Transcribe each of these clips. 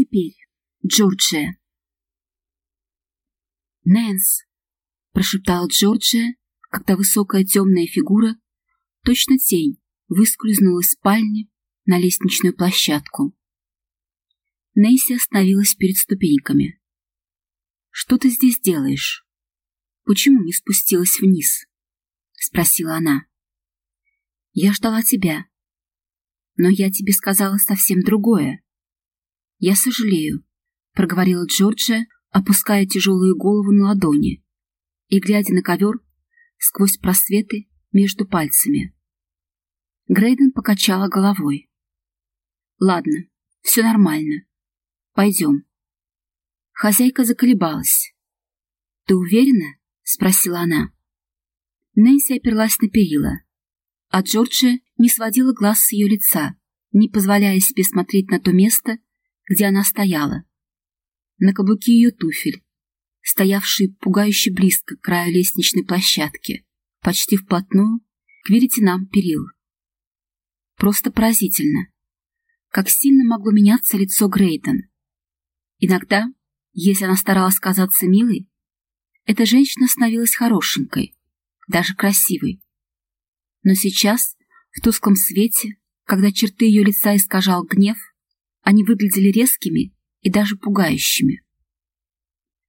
теперь, Джорджия?» «Нэнс!» — прошептала Джорджия, когда высокая темная фигура, точно тень, выскользнула из спальни на лестничную площадку. Нэнси остановилась перед ступеньками. «Что ты здесь делаешь? Почему не спустилась вниз?» — спросила она. «Я ждала тебя. Но я тебе сказала совсем другое. Я сожалею», — проговорила Джорджия, опуская тяжелую голову на ладони и глядя на ковер сквозь просветы между пальцами. Грейден покачала головой. «Ладно, все нормально. Пойдем». Хозяйка заколебалась. «Ты уверена?» — спросила она. Нэнси оперлась на перила, а Джорджия не сводила глаз с ее лица, не позволяя себе смотреть на то место, где она стояла. На каблуки ее туфель, стоявшие пугающе близко к краю лестничной площадки, почти вплотную к веретенам перил. Просто поразительно, как сильно могло меняться лицо Грейден. Иногда, если она старалась казаться милой, эта женщина становилась хорошенькой, даже красивой. Но сейчас, в тусклом свете, когда черты ее лица искажал гнев, они выглядели резкими и даже пугающими.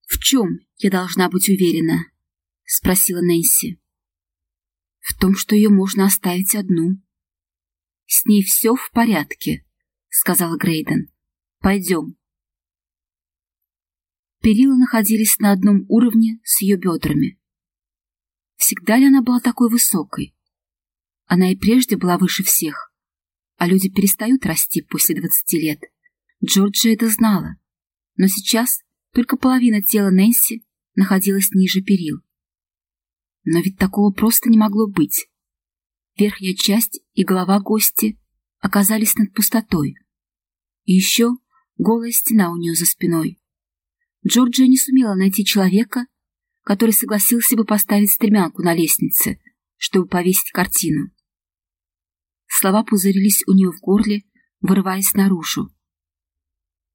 «В чем я должна быть уверена?» — спросила Нэнси. «В том, что ее можно оставить одну». «С ней все в порядке», — сказал Грейден. «Пойдем». Перила находились на одном уровне с ее бедрами. Всегда ли она была такой высокой? Она и прежде была выше всех, а люди перестают расти после двадцати лет. Джорджия это знала, но сейчас только половина тела Нэнси находилась ниже перил. Но ведь такого просто не могло быть. Верхняя часть и голова гости оказались над пустотой. И еще голая стена у нее за спиной. Джорджия не сумела найти человека, который согласился бы поставить стремянку на лестнице, чтобы повесить картину. Слова пузырились у нее в горле, вырываясь наружу.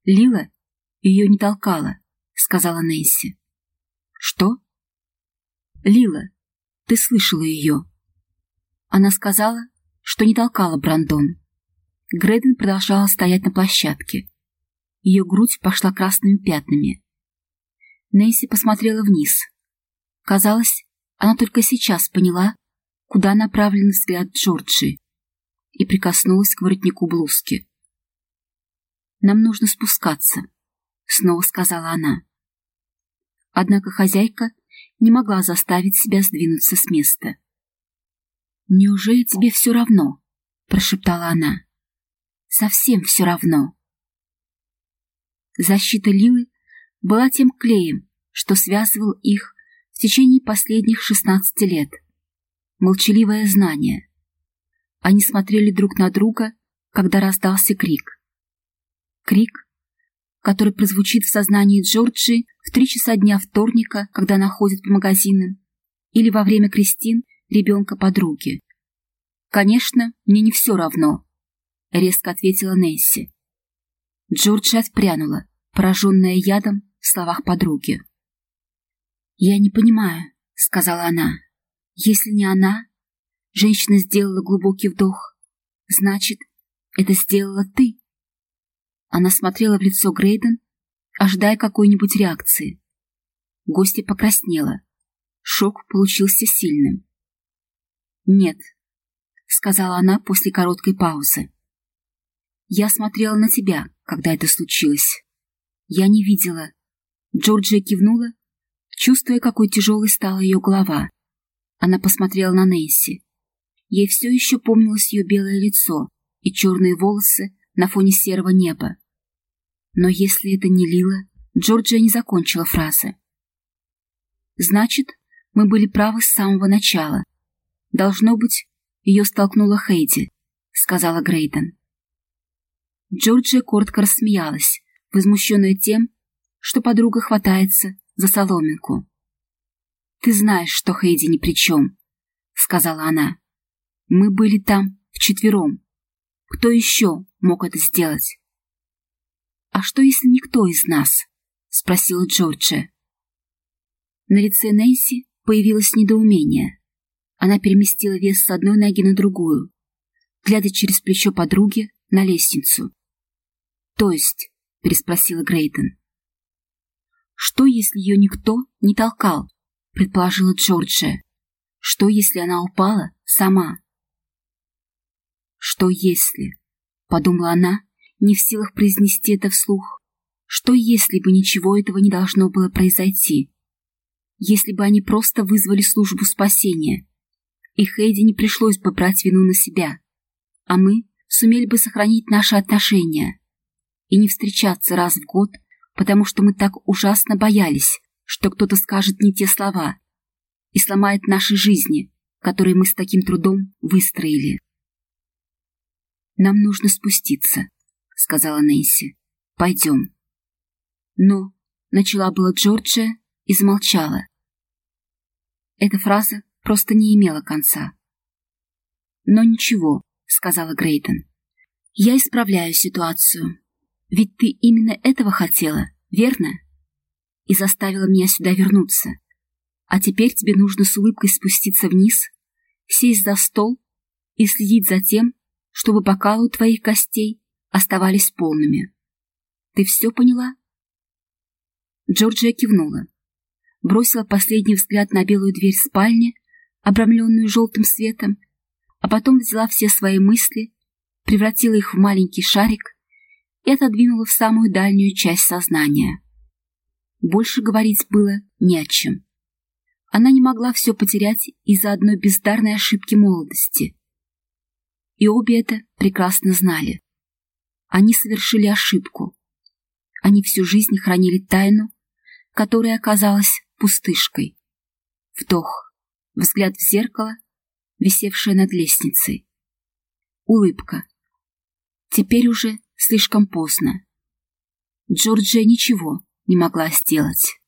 Лила ее не толкала, сказала Нэнси. Что? Лила, ты слышала ее. Она сказала, что не толкала Брандон. Грейден продолжала стоять на площадке. Ее грудь пошла красными пятнами. Нэнси посмотрела вниз. Казалось, она только сейчас поняла, куда направлен взгляд Джорджи, и прикоснулась к воротнику блузки. «Нам нужно спускаться», — снова сказала она. Однако хозяйка не могла заставить себя сдвинуться с места. «Неужели тебе все равно?» — прошептала она. «Совсем все равно». Защита Лилы была тем клеем, что связывал их в течение последних шестнадцати лет. Молчаливое знание. Они смотрели друг на друга, когда раздался крик. Крик, который прозвучит в сознании Джорджи в три часа дня вторника, когда она ходит по магазинам, или во время крестин ребенка подруги. «Конечно, мне не все равно», — резко ответила Нэнси. Джорджи отпрянула, пораженная ядом в словах подруги. «Я не понимаю», — сказала она. «Если не она...» Женщина сделала глубокий вдох. «Значит, это сделала ты?» Она смотрела в лицо Грейден, ожидая какой-нибудь реакции. Гостья покраснела. Шок получился сильным. «Нет», — сказала она после короткой паузы. «Я смотрела на тебя, когда это случилось. Я не видела». Джорджия кивнула, чувствуя, какой тяжелой стала ее голова. Она посмотрела на Нэнси. Ей все еще помнилось ее белое лицо и черные волосы на фоне серого неба. Но если это не Лила, Джорджия не закончила фразы. Значит, мы были правы с самого начала. Должно быть, ее столкнула Хейди, сказала Грейден. Джорджия коротко рассмеялась, возмущенная тем, что подруга хватается за соломинку. «Ты знаешь, что Хейди ни при чем», — сказала она. «Мы были там вчетвером. Кто еще мог это сделать?» «А что, если никто из нас?» — спросила Джорджия. На лице Нэнси появилось недоумение. Она переместила вес с одной ноги на другую, глядя через плечо подруги на лестницу. «То есть?» — переспросила Грейтон. «Что, если ее никто не толкал?» — предположила Джорджия. «Что, если она упала сама?» «Что, если?» — подумала она, не в силах произнести это вслух. «Что, если бы ничего этого не должно было произойти?» Если бы они просто вызвали службу спасения, и Хейди не пришлось бы брать вину на себя, а мы сумели бы сохранить наши отношения и не встречаться раз в год, потому что мы так ужасно боялись, что кто-то скажет не те слова и сломает наши жизни, которые мы с таким трудом выстроили. «Нам нужно спуститься», — сказала Нэнси. «Пойдем». Но начала была Джорджия и замолчала. Эта фраза просто не имела конца. «Но ничего», — сказала Грейтон. «Я исправляю ситуацию. Ведь ты именно этого хотела, верно? И заставила меня сюда вернуться. А теперь тебе нужно с улыбкой спуститься вниз, сесть за стол и следить за тем, чтобы бокалы у твоих гостей оставались полными. Ты все поняла?» Джорджия кивнула, бросила последний взгляд на белую дверь спальни, обрамленную желтым светом, а потом взяла все свои мысли, превратила их в маленький шарик и отодвинула в самую дальнюю часть сознания. Больше говорить было не о чем. Она не могла все потерять из-за одной бездарной ошибки молодости. И обе это прекрасно знали. Они совершили ошибку. Они всю жизнь хранили тайну, которая оказалась пустышкой. Вдох, взгляд в зеркало, висевшее над лестницей. Улыбка. Теперь уже слишком поздно. Джорджия ничего не могла сделать.